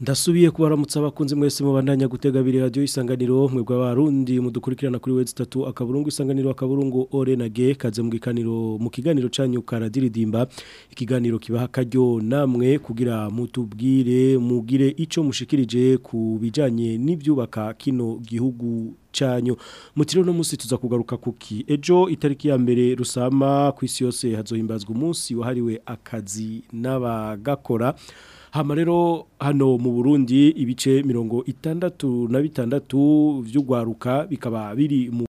ndasubiye kubaramutsa abakunzi mwese mubandanya gutega abiri radiyo isanganiro mwebwe abarundi mudukurikirana kuri wezi itatu akaburungu isanganiro akaburungu orenage na kaze mu gikaniro mu kiganiro cyanyu karadiridimba ikiganiro kibaha akaryo namwe kugira mutubwire mugire icyo mushikirije ku bijyanye n'ibyubaka kino gihugu cyanyu mutiro no munsi tuza kugaruka kuki ejo itariki ya mbere rusama ku isi yose hazohimbazwa umunsi wahariwe akazi n'abagakora hano rero hano mu burundi ibice mirongo itandatu na bitandatu by'urwaruka bikaba biri mu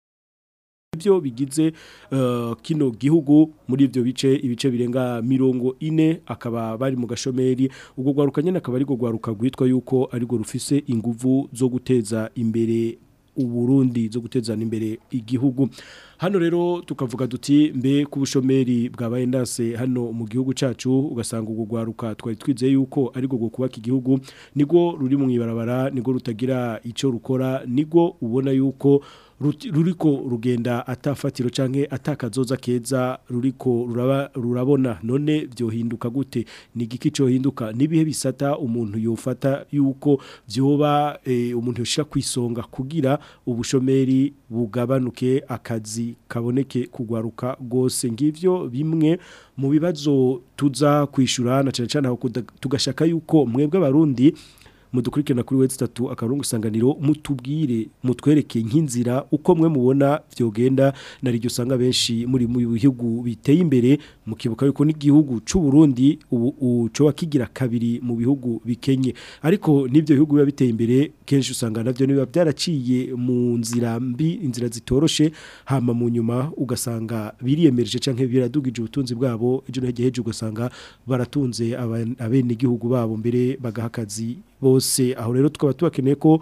byo bigize eh, kino gihugu muri ibyo bice ibice birenga mirongo ine akaba bari mu gashomeri ubwo rwaruka akaba ari rwo rwaruka yuko ari rwo rufise ingufu zo guteza imbere uburundi zo gutezana imbere igihugu hano rero tukavuga duti mbe kubushomeri bushomeri bwabaye ndase hano mu gihugu cyacu ugasanga ubwo twari twizeye yuko ari rwo kubaka igihugu nibwo ruri mu ibarabara nibwo rutagira icyo rukora nigo ubona yuko ruriko rugenda atafatiro canke atakazoza keza ruriko rurabona none byohinduka gute ni giki cyo hinduka nibihe bisata umuntu yufata yuko byoba e, eh, umuntu yoshira kwisonga kugira ubushomeri bugabanuke akazi kaboneke kugwaruka gose ngivyo bimwe mu bibazo tuza kwishura na cyane cyane tugashaka yuko mwebwe abarundi mudukurikirana kuri website akarungu isanganiro mutubwire mutwereke nk'inzira uko mwe mubona byogenda nari ryo usanga benshi muri mu bihugu biteye imbere mukibuka yuko n'igihugu cy'u Burundi ubu wakigira kabiri mu bihugu bikenye ariko nibyo bihugu biba biteye imbere kenshi usanga navyo niba byaraciye mu nzira mbi inzira zitoroshe hama mu nyuma ugasanga biriyemereje canke biradugije ubutunzi bwabo ejo no hejeje ugasanga baratunze abene igihugu babo mbere bagahakazi bose aho rero tukaba tubakeneye ko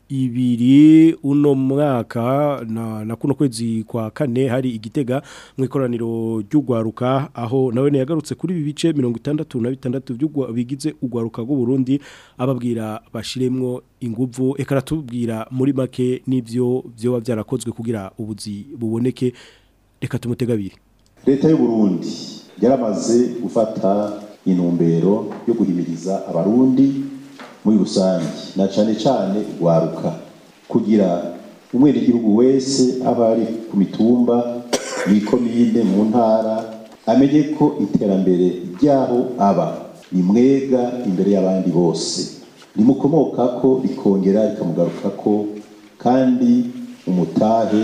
ibiri uno mwaka na kuno kwezi kwa kane hari igitega mu ikoraniro ry'ugwaruka aho nawe yagarutse kuri ibi bice mirongo itandatu na bitandatu bigize ugwaruka Burundi ababwira bashyiremo inguvu ekaratubwira muri make n'ibyo byoba byarakozwe kugira ubuzi buboneke reka tumutegabire leta y'u Burundi yaramaze gufata intumbero yo guhimiriza abarundi muri rusange na cyane cyane rwaruka kugira umwenegihugu wese aba ari ku mitumba mu ikomine mu ntara amenye ko iterambere ry'aho aba ni mwega imbere y'abandi bose rimukomoka ko rikongera rikamugaruka ko kandi umutahe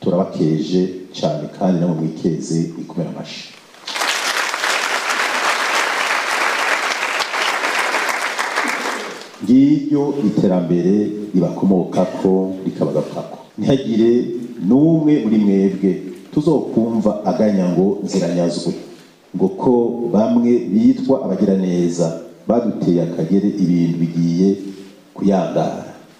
turabakeje cyane kandi namwe mwikeze ikomera amashyi ngiryo iterambere ribakomokako rikabagapfako ntihagire n'umwe muri mwebwe tuzokumva aganya ngo ziranyazwe ngo ko bamwe bitwa abagiraneza baduteye akagere ibintu bigiye kuyangara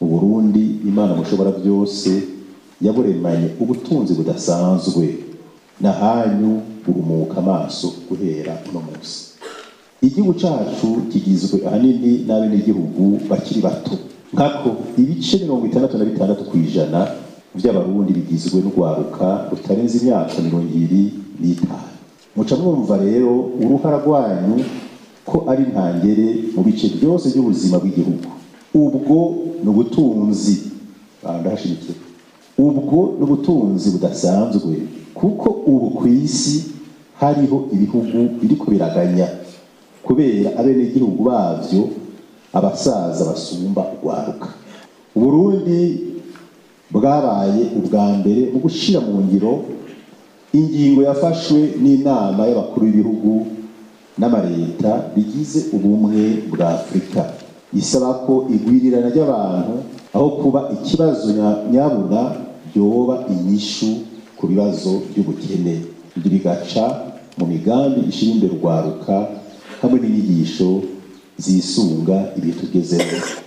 uzosubira burundi imana mushobora byose yaburemanye ubutunzi budasanzwe na hanyu burumuka amaso guhera uno munsi igihugu cyacu kigizwe ahanini n'abenegihugu bakiri bato nkako ibice mirongo itandatu na bitandatu ku ijana by'abarundi bigizwe n'urwaruka rutarenze imyaka mirongo ibiri n'itanu muca mwumva rero uruhara rwanyu ko ari ntangere mu bice byose by'ubuzima bw'igihugu ubwo ni ubutunzi ah, ndahashimikiye ubwo ni ubutunzi budasanzwe kuko ubu ku isi hariho ibihugu biriko biraganya kubera abenegihugu babyo, abasaza basumba urwaruka uburundi bwabaye ubwa mbere mu gushyira mu ngiro ingingo yafashwe n'inama y'abakuru b'ibihugu n'amareta bigize ubumwe bwa afurika isaba ko igwirirana ry'abantu aho kuba ikibazo nyabuna byoba inyishu ku bibazo by'ubukene ibyo bigaca mu migambi ishinga urwaruka hamwe n'inyigisho zisunga ibihe tugezeho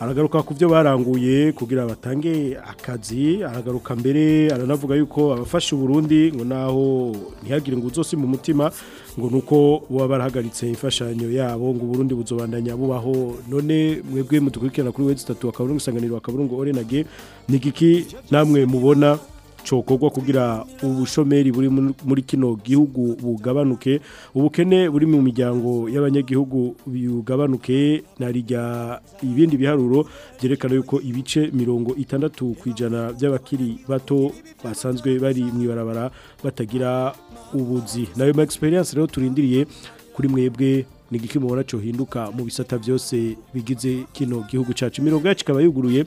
aragaruka ku byo baranguye kugira batange akazi aragaruka mbere aranavuga yuko abafashe uburundi ngo naho ntihagire ngo uzosi mu mutima ngo nuko baba barahagaritse imfashanyo yabo ngo uburundi buzobandanya bubaho none mwebwe mudukurikirana kuri wezi 3 akaburungu sanganirwa akaburungu orenage nigiki namwe mubona cyokorwa kugira ubushomeri buri muri kino gihugu bugabanuke ubukene buri mu miryango y'abanyagihugu bugabanuke narijya ibindi biharuro byerekana yuko ibice mirongo itandatu ku ijana by'abakiri bato basanzwe bari mu ibarabara batagira ubuzi nayo ma experience rero turindiriye kuri mwebwe ni igiki cyo hinduka mu bisata byose bigize kino gihugu cyacu imirongo yacu ikaba yuguruye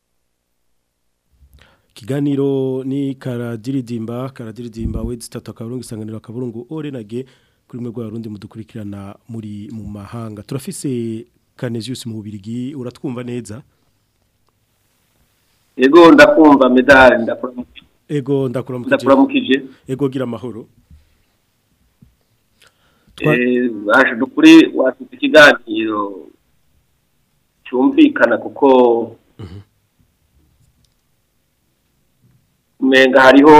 ikiganiro ni karadiridimba karadiridimba we zitatu akaburungu isanganiro akaburungu orenage kuri mwe rw'abarundi mudukurikirana muri mu mahanga turafise kanezius mu Bubirigi uratwumva neza Ego ndakumva medal ndakuramukije Ego ndakuramukije Ndakuramukije Ego gira amahoro Eh aje dukuri wafite ikiganiro cyumvikana kuko mm -hmm. umenga hariho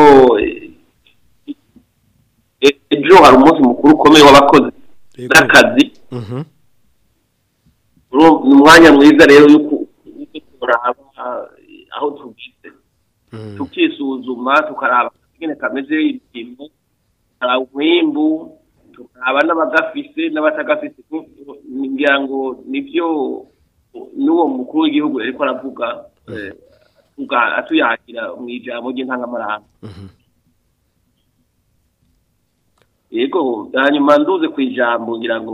ejo hari umunsi mukuru ukomeye w'abakozi n'akazi mhm. ni umwanya mwiza rero yuko turaba aho tugize mhm. tukisuzuma tukaraba nyine kameze ibintu tukaraba umwimbu tukaraba n'abagafise n'abatagafise ngira ngo nibyo n'uwo mukuru w'igihugu ariko aravuga eh, atuyakira mu ijambo ry'intangamuranga yego hanyuma mhm. nduze ku ijambo ngira ngo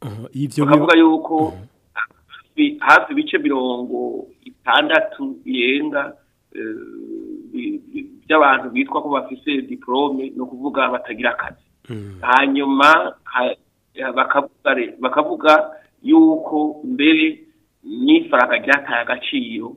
uh-huh. bakavuga yuko uh-huh. hafi bice birongo itandatu yenga eh, by'abantu bitwa ko bafise diplome no kuvuga batagira akazi mm. hanyuma bakavuga yuko mbere n'ifaranga ryataye agaciro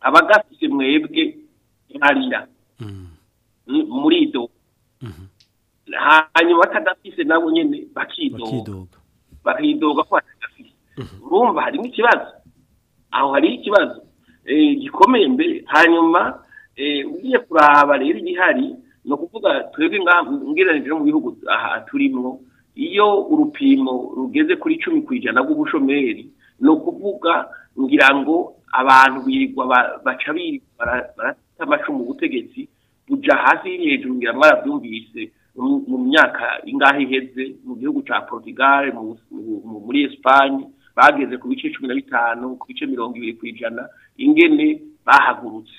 abagafite mwebwe barira muri ido hanyuma atadafise nabo nyene bakidoga bakidoga ko atadafise mhm. urumva harimo ikibazo aho hari ikibazo eh, gikomeye mbere hanyuma eh, ugiye kuraba rero igihari ni ukuvuga twebwe ngereranije no mu bihugu turimo iyo urupimo rugeze kuri cumi ku ijana rw'ubushomeri ni ukuvuga ngira ngo abantu birirwa baca birirwa barata amacumu ubutegetsi buja hasi hejuru ngira mwarabyumvise mu myaka ingahe iheze mu gihugu cya Portugal mu muri Espagne bageze ku bice cumi na bitanu ku bice mirongo ibiri ku ingene bahagurutse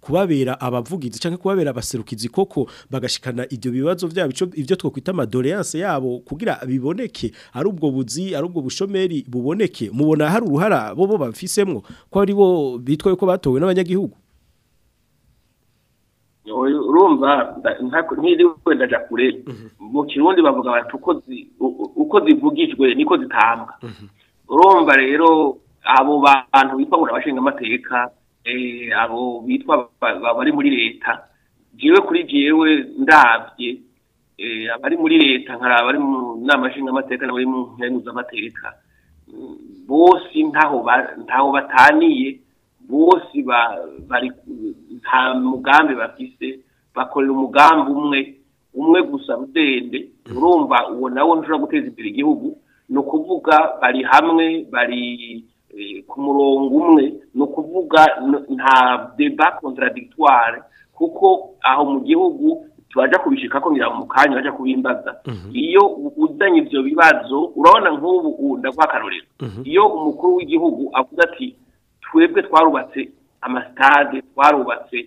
kubabera abavugizi cyangwa kubabera abaserukizi koko bagashikana ibyo bibazo byabo ibyo twokwita amadoleance yabo kugira biboneke ari ubwo buzi ari ubwo bushomeri buboneke mubona hari uruhara bo bo bafisemwo ko ari bo bitwaye ko batowe n'abanyagihugu urumva ntiriwe ndaja kure mm-hmm. mu kirundi bavuga bati uko zivugijwe niko zitambwa mm-hmm. urumva rero abo bantu bitwa buri abashinga amateka eh, abo bitwa bari muri leta jewe kuri jewe ndabye eh, abari muri leta nkaraba abari mu nama nshinga amateka n'abari mu mpuzamamateka mm, bose ntaho bataniye bose bari nta mugambi bafise bakorera umugambi umwe umwe gusa rudende urumva uwo nawe nshobora guteza imbere igihugu ni ukuvuga bari hamwe bari eh, ku murongo umwe ni ukuvuga nta deba contradictoire kuko aho mu gihugu tubajya kubishika ko ngira mu kanya bajya kubimbaza mhm. iyo uzanye ibyo bibazo urabona nk'ubu ndaguha akarorero mhm. iyo umukuru w'igihugu avuga ati twebwe twarubatse amasitade twarubatse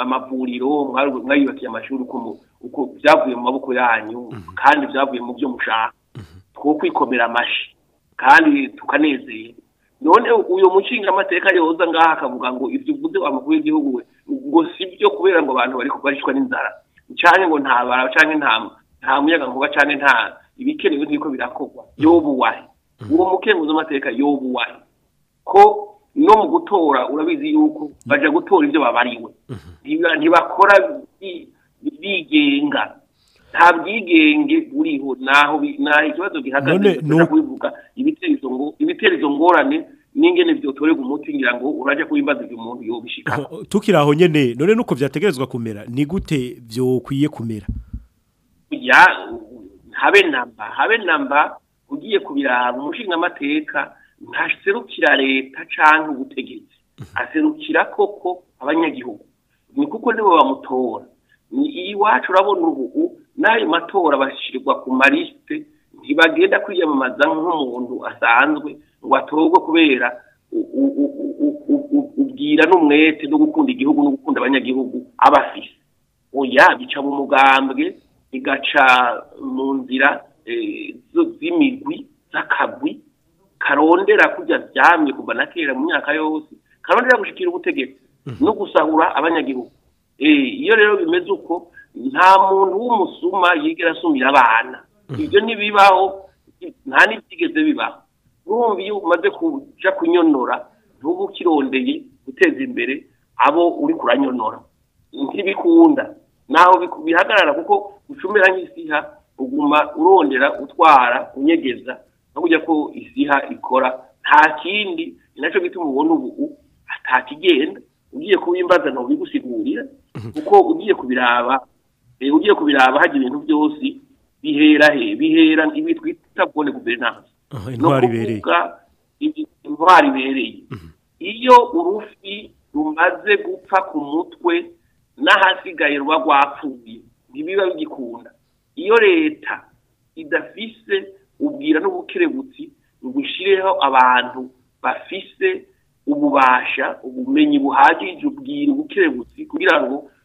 amavuriro mwayubakiye amashuri uko byavuye mu maboko yanyu mhm. kandi byavuye mu byo mushaka mhm. two kwikomera amashyi kandi tukanezerwa none uyu mushingamateka yoza ngaha akavuga ngo ibyo uvuze amakuru y'igihugu we ngo si byo kubera ngo abantu bari kubarishwa n'inzara cyane ngo nta bara cyane nta nta muyaga nkuba cyane nta ibikenewe nk'uko birakorwa mhm. yobuwahe uwo mukenguzamateka yobuwahe ko no mu gutora urabizi yuko bajya gutora ibyo babariwe mhm. ntibakora bigenga nta bwigenge buriho naho ntaho ikibazo gihagaze kubivuga ibiterezo ngorane n'ingene byotorerwa umuti ngira ngo urajya kuhimbaza ibyo umuntu yobishika tukiri aho nyene none nuko vyategerezwa kumera ni gute byokwiye kumera ya habe namba habe namba ugiye kubira umushinga amateka ntaserukira leta cyangwa ubutegetsi mhm. aserukira koko abanyagihugu ni kuko nibo bamutora ni iwacu urabona ubu n'ayo matora bashyirwa ku marisite ntibagenda kwiyamamaza nk'umuntu asanzwe ngo atorwe kubera ubwira n'umwete no gukunda igihugu no gukunda abanyagihugu aba afise oya bica mu mugambwe bigaca mu nzira eh, z'imigwi z'akagwi karondera kujya byamye kuba na kera mu myaka yose karondera gushyikira ubutegetsi mhm. no gusahura abanyagihugu eh, iyo rero bimeze uko nta muntu w'umusuma yigera asumira abana mhm. ibyo ntibibaho nta n'ibyigeze bibaho n'ubu iyo umaze kujya kunyonora ntubu ukirondeye guteza imbere abo uri kuranyonora ntibikunda naho bihagarara kuko ucumera nk'isiha uguma urondera utwara unyegeza no kujya ko isiha ikora nta kindi nacyo gituma ubona ubu atakigenda ugiye kubimbaza ntubigusigurira mhm. kuko ugiye kubiraba eh, ugiye kubiraba hagira ibintu byose bihera he bihera ibi twita bwone guverinanse no kuvuga intwari ibereye mhm. iyo urufi rumaze gupfa ku mutwe n'ahasigaye ruba rwapfuye ntibiba bigikunda iyo leta idafise ubwira n'ubukerebutsi ngo ushyireho abantu bafise ububasha ubumenyi buhagije ubwira ubukerebutsi kugira ngo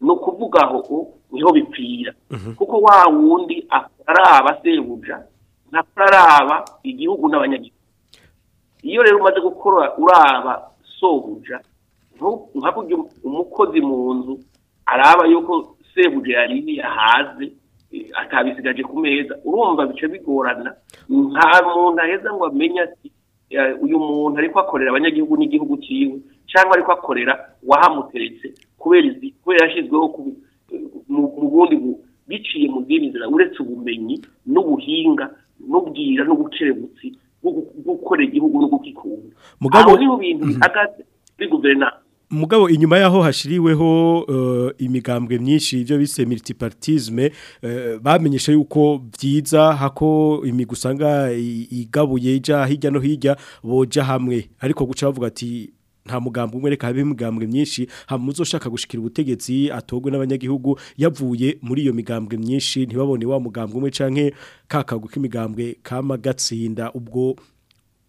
ni ukuvuga aho niho bipfira mhm. kuko wa wundi ataraba sebuja ntataraba igihugu n'abanyagihugu iyo rero umaze gukora uraba sobuja nkakurya umukozi mu nzu araba yuko sebuja yari yahaze atabisigaje ku meza urumva bice bigorana nta muntu aheza ngo amenye ati uyu muntu ariko akorera abanyagihugu n'igihugu cyiwe cyangwa ariko akorera wahamuteretse kubera yashyizweho mu bundi biciye mu bw'inzira uretse ubumenyi n'ubuhinga n'ubwira n'ubukerebutsi bwo gukora igihugu no gukikunda aho niho bintu mm-hmm. bihagaze kuri guverinoma mugabo inyuma yaho hashiriweho uh, imigambwe myinshi ibyo bise multipartisme uh, eh, bamenyesha yuko byiza hako imigusanga igabuye ija hijya no hirya boja hamwe ariko guca bavuga ati nta mugambo umwe reka habe imigambwe myinshi hamuzo ushaka gushikira ubutegetsi atogwe n'abanyagihugu yavuye muri iyo migambwe myinshi ntibabone wa mugambwe umwe canke kakagwa k'imigambwe kama gatsinda ubwo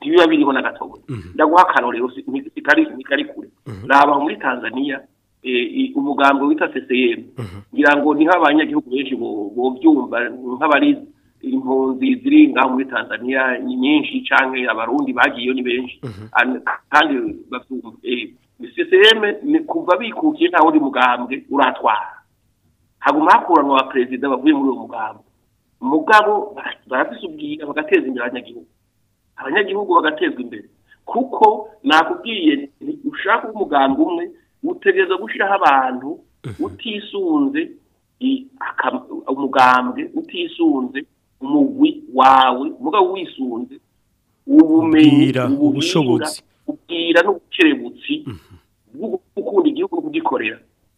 ibiba biriho n'agatoboro mhm. ndaguha akarore ntikari kure mhm. nabaho muri tanzania e, umugambi wita ccm mhm. ngira ngo niho abanyagihugu benshi bobyumva nk'abari impunzi ziri nga muri tanzania nyinshi cyangwa abarundi bagiyeyo ni benshi kandi ccm e, kuva bikukiye nta wundi mugambwe uratwara haguma hakuranwa abaperezida bavuye muri uwo mugambwe umugabo barazisubwira bagateza imbere abanyagihugu abanyagihugu bagatezwa imbere kuko nakubwiye ushaka kuba umwe utegereza gushyiraho abantu utisunze umugambwe utisunze umugwi wawe muga wisunze ubumenyi ubushobozi ubwira n'ubukerebutsi bwo igihugu kugikorera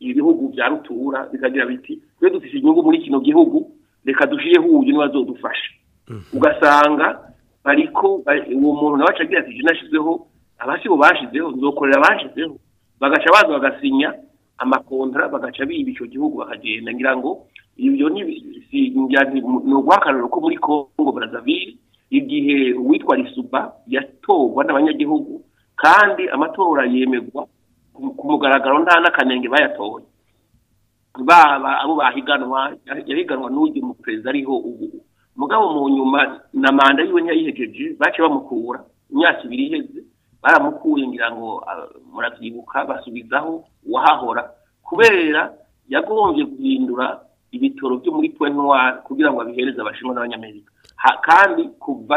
ibihugu bya rutura bikagira biti twe dufite inyungu muri kino gihugu reka dushyireho uburyo n'abazodufasha uhuh. ugasanga ariko uwo muntu nawe acagira ati nashizeho abasi bo bashizeho nzokorera bashizeho bagaca baza bagasinya amakontra bagaca biba icyo gihugu bakagenda ngira ngo ibyo ni uguhakanira ko muri congo brazzaville igihe uwitwa risuba yatorwa n'abanyagihugu kandi amatora yemegwa ku mugaragaro nta n'akanenge bayatoye baba abo bahiganwa yahiganwa n'uyu mu perezida ariho ubu mugabo mu nyuma na manda yiwe ntiyayihegeje bace bamukura imyaka ibiri iheze baramukuye ngira ngo ah, muratwibuka basubizaho wahahora kubera yagombye guhindura ibitoro byo muri puwentwari kugira ngo abihereze abashinwa n'abanyamerika kandi kuva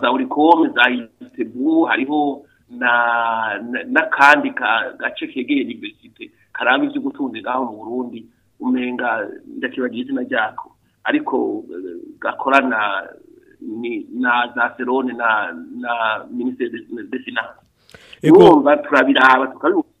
za urikome za itebu hariho n'akandi gace kegeye iniverisite karanga ibyo ngaho mu burundi umenga ndakibagira izina ryako ariko gakorana eh, na za serone na na minisiteri de finanse yumva turabiraba tukabibona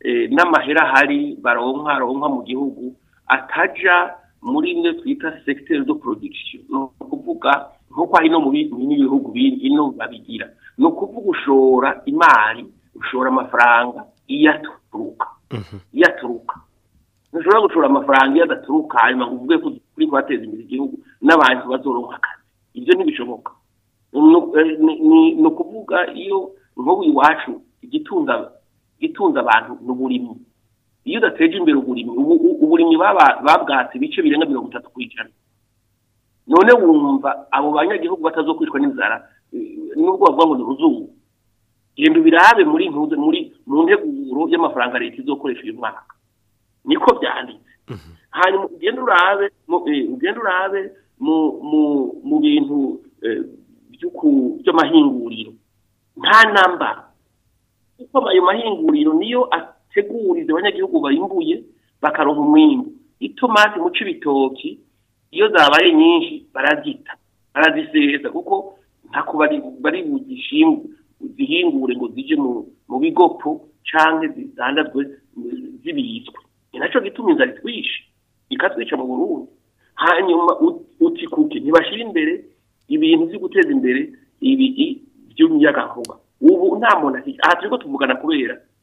Eh, n'amahera hari baronka baronka mu gihugu ataja muri imwe twita segiteri do production ni ukuvuga nk'uko hari no mu bindi bihugu babigira ni ukuvuga ushora imari ushora amafaranga iyo aturuka mhm. iyo ntushobora gushora amafaranga iyo adaturuka hanyuma ngo uvuge ko turi kubateza imbere igihugu n'abantu bazoronka akazi ibyo ntibishoboka ni ukuvuga iyo nk'ubu iwacu igitunga itunze abantu ni uburimyi iyo udateje imbere uburimo uburimyi babwatse bice birenga mirongo itatu ku none wumva abo banyagihugu batazokwicwa n'inzara nubwo bavuga ngo ni uruzungu birabe muri muri muri mu nteguro y'amafaranga leta izokoresha uyu mwaka niko byanditse mhm. hanyuma ugenda urabe ugenda urabe mu eh, bintu eh, by'amahinguriro nta namba kuko ayo mahinguriro niyo ateguriza abanyagihugu bayimbuye bakaronka umwimbu itomati muco ibitoki iyo zabaye nyinshi barazita baraziseza kuko ntako bari bugishimwe zihingure ngo zije mu bigopo canke zidandazwe zibitswe ni naco gituma inzara itwishe ikatwica mu burundi hanyuma utikuke ntibashira imbere ibintu vyo guteza imbere ibi vy'umuyagankuba ubu nta muntu afite aha turi tuvugana kubera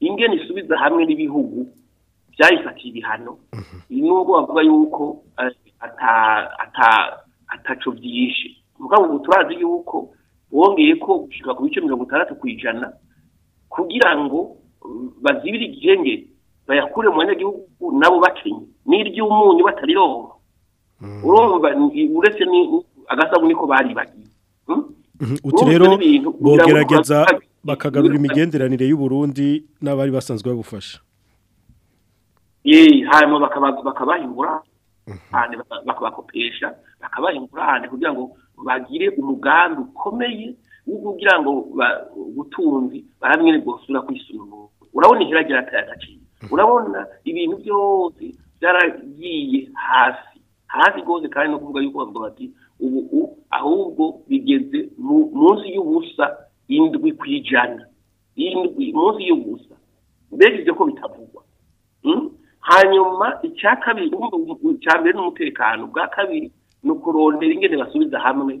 ingene isubiza hamwe n'ibihugu byayifatiye ibihano mhm. nubwo bavuga yuko eh, ataco byishe mugabo ubu turazi yuko wongeye ko gushika ku bice mirongo itandatu ku ijana kugira ngo mm, bazibire igihenge bayakure mu banyagihugu nabo bakenye n'iry'umunyu batarironka mm. urumva uretse ni agasabuni ko bari bagiye hmm? mhm. uti rero bogerageza bakagarura imigenderanire y'u Burundi n'abari basanzwe babufasha yee hanyuma bakabahingura mhm. bakabakopesha bakabahingura ahantu kugira ngo bagire umugambi ukomeye kugira ngo baramwe ni n'ibwosura kwisura urabona iheragira atagaciro mhm. urabona ibintu byose byaragiye hasi hasi rwose kandi no kuvuga yuko bavuga bati ubu ahubwo bigeze munsi y'ubusa indwi ku ijana indwi munsi y'ubusa mbega ibyo ko bitavugwa hmm? hanyuma icya kabiri cya mbere ni umutekano ubwa kabiri ni ukurondera ingene basubiza hamwe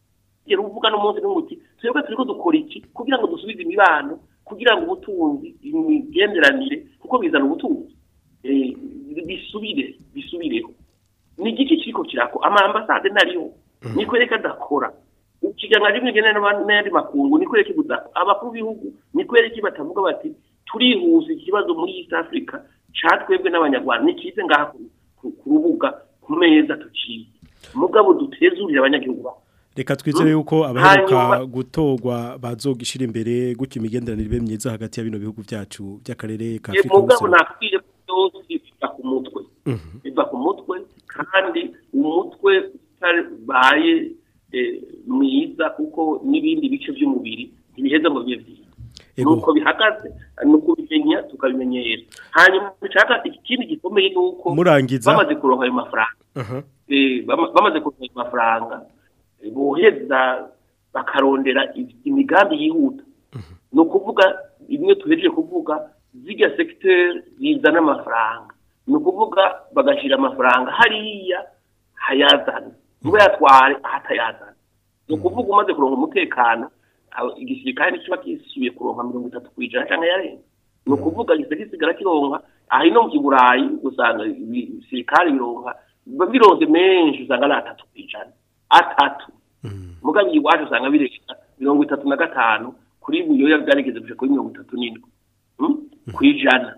uvuga n'umunsi n'umuti twebwe turi ko dukora iki kugira ngo dusubize imibano kugira ngo ubutunzi imigenderanire kuko bizana ubutunzi eh, bisubire bisubireho ni igiki kiriko kirako amambasade nariho mm-hmm. niko reka adakora ikijana rimwe n'ayandi makungu ni kubera ko abakuru b'ibihugu ni kubera batavuga bati turihuza ikibazo muri east africa cyatwebwe n'abanyarwanda n'ikize ngaha ku rubuga ku meza tuciye mugabo dutezurira abanyagihugu reka twizere hmm? yuko abaheruka gutorwa bazogishira imbere guca imigenderanire ibe myiza hagati ya bino bihugu byacu by'akarere ka afurika mugabo nakubwiye byose biva ku mutwe mhm. biva ku mutwe kandi umutwe utabaye Eh, mwiza kuko n'ibindi bice by'umubiri ntibiheza ngo bibe byiza nuko bihagaze ni ukubimenya tukabimenyera hanyuma bishaka ikindi gikomeye ni uko bamaze kuronka ayo mafaranga eh, bamaze kuronka ayo mafaranga eh, bohereza bakarondera imigambi yihuta ni ukuvuga bimwe tuhejeje kuvuga zirya segiteri zizana amafaranga ni ukuvuga bagashyira amafaranga hariya hayazana kuba yatwara ahatayazana ni ukuvuga umaze kuronka umutekano igisirikare ntikiba kisubiye kuronka mirongo itatu ku ijana cyangwa yarenze ni ukuvuga gisigaye gisigara kironka aha ino i burayi usanga ibisirikare bironka bironze menshi usanga ari atatu ku ijana atatu mm. mugambi iwacu usanga birenga mirongo itatu na gatanu kuri buri yoya byarigeze kuri mirongo itatu n'indwi hmm? ku ijana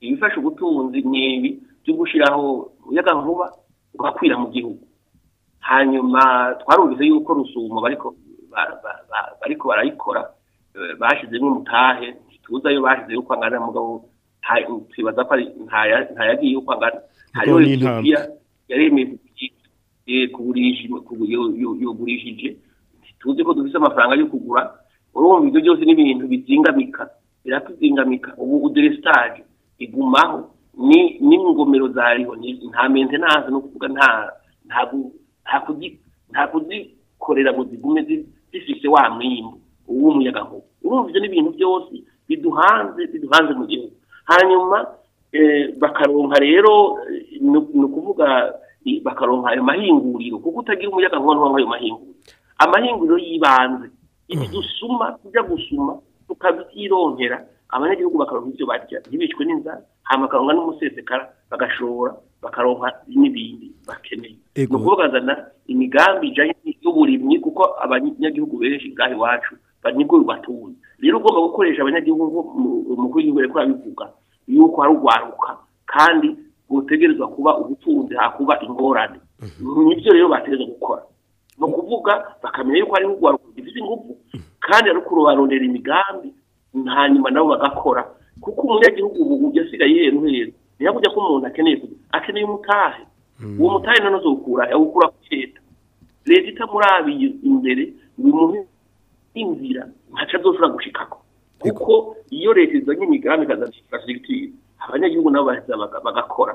ibifasha ubutunzi ni ibi byo gushyiraho umuyagankuba ugakwira mu gihugu hanyuma twarumvise yuko rusumo bariko barayikora eh, bashyizemo umutahe ntituzayo bashize yuko angana mugabo twibaza ko ntayagiye yuko angana hariho etiyopiya yaremeye eh, yogurishije ntituzi ko dufite amafaranga yo kugura urumva ibyo byose n'ibintu bizingamika biratuzingamika ubu uderesitaje igumaho ni n'ingomero za riho nta mentenanse no kuvuga nta ntabwo nta kuzikorera ngo zigume zifise wa mwimbu uw'umuyaga nkuba urumva ibyo ni ibintu byose biduhanze biduhanze mu gihugu hanyuma eh, bakaronka rero eh, ni ukuvuga bakaronka ayo mahinguriro kuko utagira umuyaga nkuba ntuha ayo mahinguriro amahinguriro y'ibanze ibi dusuma tujya gusuma tukabyironkera abanyagihugu bakaronka ibyo barya ntibicwe n'inzara hanyuma bakaronka n'umusesekara bagashora bakaronka n'ibindi bakeneye ni ukubagazana imigambi ijyanye n'uburimyi kuko abanyagihugu benshi ngaho iwacu nibwo bibatuye rero ugomba gukoresha abanyagihugu mu kwiyubire ko abivuga yuko ari urwaruka kandi butegerezwa kuba ubutunzi hakuba ingorane mhm. nibyo rero bategereza gukora ni ukuvuga bakamenya yuko ari urwaruka rufite ingufu kandi ari ukurubarondera imigambi hanyuma nabo bagakora kuko umunyagihugu ubu ubu asigaye yeruheru ntiyabujya ko umuntu akeneye akeneye umutahe mm. uwo mutahe noneho uzawukura awukura kuri leta leta itamurabiye imbere bimuhe inzira ntaca zoshobora gushikako kuko iyo leta izanye imigambi ikazashyigikira abanyagihugu nabo bagakora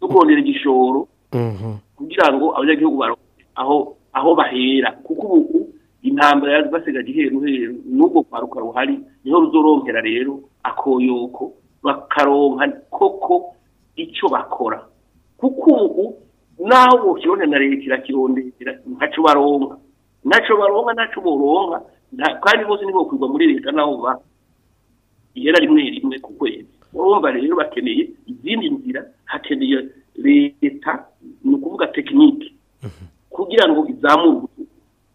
no kurondera igishoro mm-hmm. kugira ngo abanyagihugu baronke aho aho bahera kuko ubu intambara yaje basigaje iheru heru n'ubwo kwaruka ruhari niho ruzorongera rero akoyoko bakaronka koko icyo bakora kuko ubu naho kirone na leta irakirondera ntacyo baronka ntacyo baronka ntacyo boronka kandi bose nibo kwirwa muri leta naho ba igera rimwe rimwe ku kwezi urumva rero bakeneye izindi nzira hakeneye leta ni ukuvuga tekinike mhm. kugira ngo izamurwe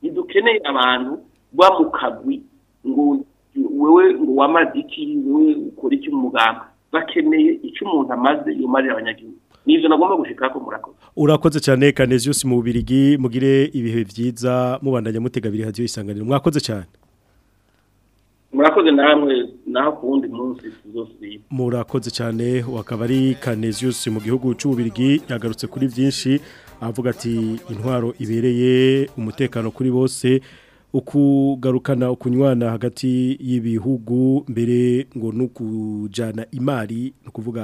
ntidukeneye abantu ba mu kagwi ngo wewe ngo wamaze iki wowe ukora iki umuganga bakeneye icyo umuntu amaze yumarira abanyagihugu nibyo nagomba gushika murakoze urakoze cyane Canesius mu Bubirigi mugire ibihe byiza mubandanya mutegabiri hadiyo isanganiro mwakoze cyane murakoze namwe naho ku munsi zose murakoze cyane wakaba ari Canesius mu gihugu cy'ububirigi yagarutse kuri byinshi avuga ati intwaro ibereye umutekano kuri bose ukugarukana ukunywana hagati y'ibihugu mbere ngo nukujana imari no kuvuga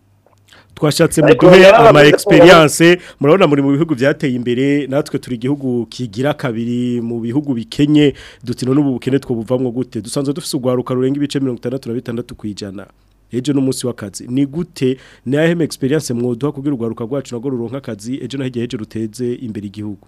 twashatse mu ama experience murabona muri mu bihugu byateye imbere natwe turi igihugu kigira kabiri mu bihugu bikenye dutino n'ubu bukene twobuvamwe gute dusanzwe dufise ugwaruka rurenga ibice 66 kwijana ejo n'umunsi w'akazi ni gute ni ahem experience mwoduha kugira ugwaruka rwacu nago ruronka akazi ejo nahigiye ejo ruteze imbere igihugu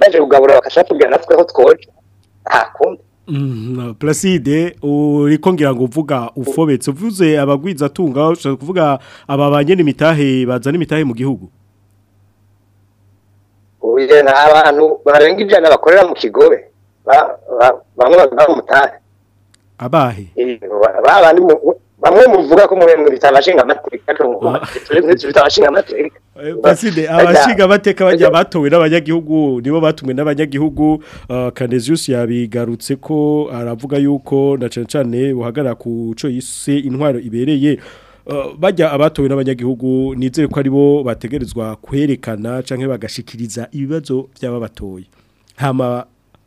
baje kugabura bakashaka tubwira natwe ho twoje nta kundi mm, Placide uriko ngira ngo uvuga ufobetse uvuze abagwiza atunga ushaka kuvuga aba banyene imitahe bazana imitahe mu gihugu ubuye nta bantu barenga ijana bakorera mu kigobe bamwe bavuga mu mutare abahe bamwe muvuga ko muremwe bitabashinga amateka baside abashinga amateka bajya batowe n'abanyagihugu nibo batumwe n'abanyagihugu ah, Canesius yabigarutse ko aravuga yuko na cyane cyane buhagarara ku cyo yise intwaro ibereye Eh, bajya abatowe n'abanyagihugu nizere ko aribo bategerezwa kwerekana cyangwa bagashikiriza ibibazo by'ababatoye hama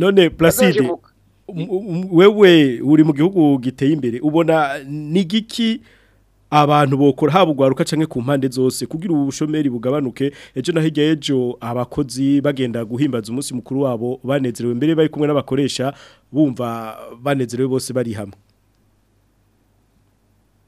none placide Um, um, wewe uri mu gihugu giteye imbere ubona n'igiki abantu bokora haba ugwaruka canke ku mpande zose kugira ubushomeri bugabanuke ejo na hirya ejo abakozi bagenda guhimbaza umunsi mukuru wabo banezerewe imbere bari kumwe n'abakoresha bumva banezerewe bose bari hamwe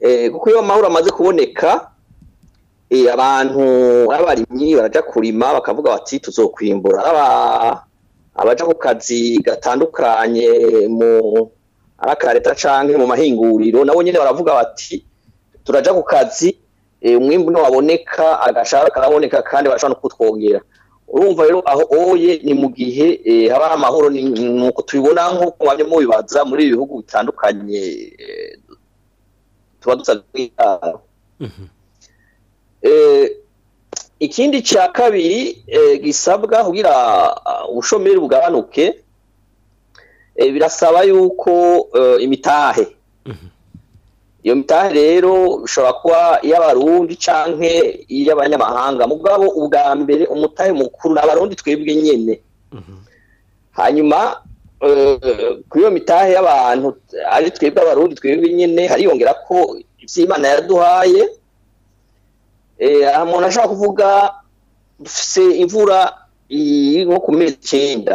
eh, kuko iyo amahoro amaze kuboneka eh, abantu abarimyi barajya kurima bakavuga bati tuzokwimbura abajya ku kazi gatandukanye mu arakareta canke mu mahinguriro nabo nyene baravuga bati turaja ku kazi eh, umwimbu no waboneka agashara karaboneka kandi bashobora no kutwongera urumva rero aho oye ni mu gihe eh, haba amahoro ni uko tubibona nk'uko mwamye mubibaza muri ibi bihugu bitandukanye tuba dusabye mhm. eh, ikindi cya kabiri gisabwa kugira ubushomeri bugabanuke Eh, birasaba yuko eh, imitahe mhm. iyo mitahe rero bishobora kuba iy'abarundi cyangwa iy'abanyamahanga mugabo ubwa mbere umutahe mukuru ni abarundi twebwe nyine mhm. hanyuma eh, kuri iyo mitahe y'abantu ari twebwe abarundi twebwe nyine hariyongera ko iby'imana yaduhaye umuntu ashobora kuvuga dufise imvura nko ku mezi icyenda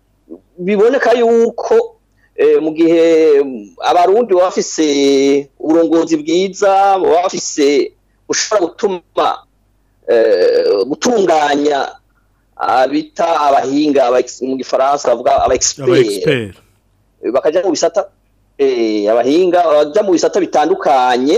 biboneka yuko mu gihe abarundi baba bafise uburongozi bwiza buba bufise bushobora gutuma eh, gutunganya ah, bita abahinga mu gifaransa bavuga aba egisiperi bakajya mu bisata eh, abahinga bajya mu bisata bitandukanye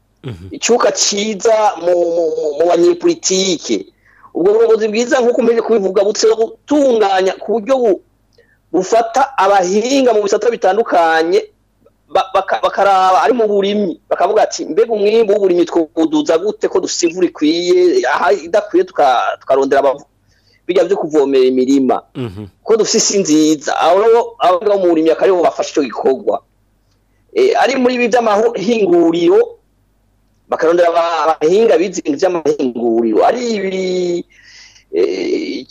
mhm. icyuka cyiza mu banyepolitike ubwo burongozi bwiza nk'uko umeje kubivuga butseba gutunganya ku buryo bufata abahinga mu bisata bitandukanye bakaraba ari mu burimyi bakavuga ati mbega umwimbu w'uburimyi twuduza gute ko dufite ikwiye aha idakwiye tukarondera bijya byo kuvomera imirima mhm. ko dufite isi nziza aho mu burimyi akaba aribo bafasha icyo gikorwa eh, ari muri ibi by'amahinguriro bakarondera abahinga bize ibintu by'amahinguriro ari ibi eh,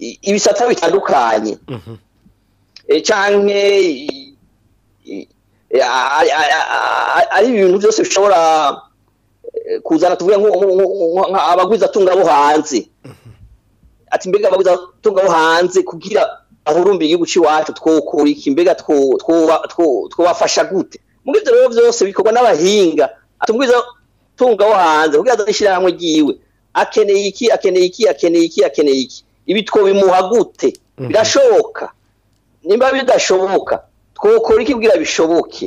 ibisata bitandukanye mhm. eh, cyane ari ibintu byose bishobora kuzana tuvuge abagwizatunga bo hanze ati mbega abagwizatunga bo hanze kugira ahurumbe igihugu cy'iwacu twokora iki mbega gute mu ibyo rero byose bikorwa n'abahinga ati tunga wo hanze kugira ngo adashyire hamwe ryiwe akeneye iki akeneye iki akeneye iki akeneye iki ibi twobimuha gute mhm. birashoboka nimba bidashoboka twokora iki bwira bishoboke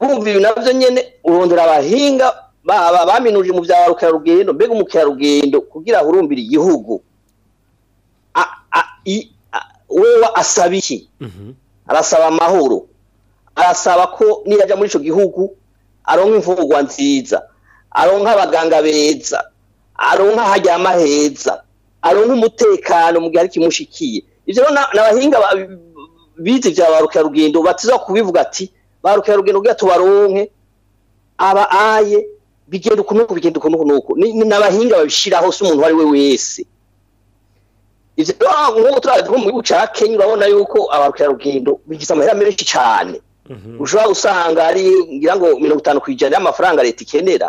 urumva ibi nabyo nyine urondera abahinga baba baminuje mu bya rukerarugendo mbega umukerarugendo kugira ahurumbire igihugu wewe asaba iki mhm. arasaba amahoro arasaba ko niyajya muri icyo gihugu aronka imfungwa nziza aronka abaganga beza aronka hajyama heza aronka umutekano mu gihe ari kimushikiye ibyo ni abahinga bize bya ba rukerarugendo batiza kubivuga ati ba rukerarugendo kugira tubaronke aba aye bigenda ukunuku bigenda ukunuku nuko ni n'abahinga babishiraho se umuntu ari we wese ivyo ah, nk'uko turazi ko mu gihugu Kenya urabona yuko abarukerarugendo bigize amahera menshi cane mhm. ushobora usanga ari ngira ngo mirongo itanu kw'ijana y'amafaranga leta ikenera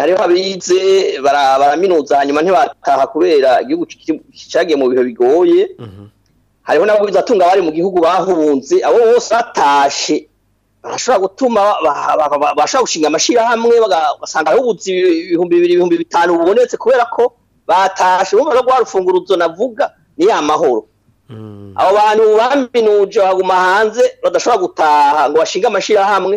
hariho abize baraminuza hanyuma ntibataha kubera igihugu cyagiye mu bihe bigoye mhm. hariho n'abagwizatunga bari mu gihugu bahubunze abo bose batashe barashobora gutuma bashobora gushinga amashyirahamwe bagasanga hubutse ibihumbi bibiri ibihumbi bitanu bubonetse kubera ko batashe bumva no guhara urufunguruzo navuga ni ya mahoro hmm. abo bantu baminuje baguma hanze badashobora gutaha ngo bashinge amashyirahamwe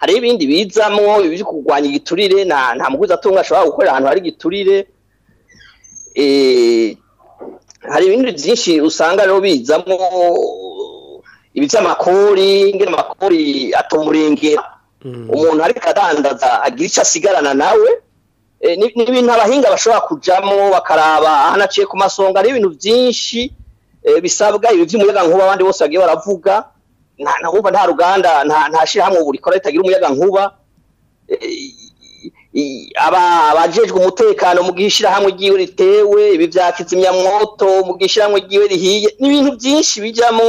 hari ibindi bizamo ibiri kurwanya igiturire nta atunga ashobora gukorera ahantu hari igiturire eh, hari ibindi byinshi usanga rero bizamo ibiz'amakori ngena amakori atumurengera mm. umuntu ariko adandaza agira icyo asigarana nawe e, ni ibintu abahinga bashobora kujyamo bakaraba ahanaciye ku masonga ari ibintu byinshi e, bisabwa ibi by'umuyagankuba abandi bose bagiye baravuga ntabwo nta ruganda nta shyirahamwe burikora ritagira umuyagankuba e, abajejwe umutekano mu gihe ishyirahamwe ry'iwe ritewe ibi bya kizimyamwoto mu gihe ishyirahamwe ry'iwe rihiye ni ibintu byinshi bijyamo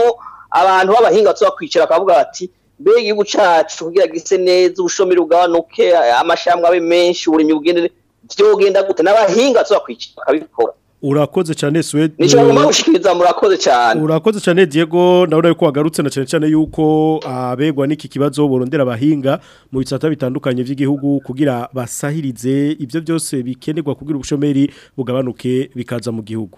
abantu b'abahinga bazoba kwicara bakavuga bati mbega igihugu cacu kugira gise neza ubushomeri bugabanuke amashambwe abe menshi uburimyi bugende vyogenda gute n'abahinga bazoba kwicara bakabikora urakoze cyane Suwede Nico ngomba gushikiriza murakoze cyane Urakoze cyane Diego ndabona yuko wagarutse na cyane cyane yuko ah, abegwa n'iki kibazo borondera abahinga mu bitsata bitandukanye by'igihugu kugira basahirize ibyo byose bikenerwa kugira ubushomeri bugabanuke bikaza mu gihugu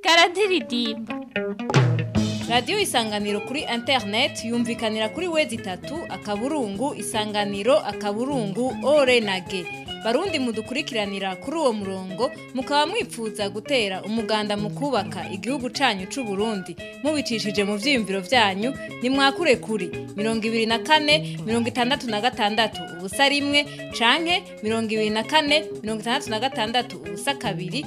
karadiridimba radiyo isanganiro kuri interineti yumvikanira kuri wezi itatu akaburungu isanganiro akaburungu ore barundi mudukurikiranira kuri uwo murongo mukaba mwipfuza gutera umuganda mu kubaka igihugu cyanyu cy'u Burundi mubicishije mu byiyumviro byanyu ni mwakure kuri mirongo ibiri na kane mirongo itandatu na gatandatu ubusa rimwe canke mirongo ibiri na kane mirongo itandatu na gatandatu ubusa kabiri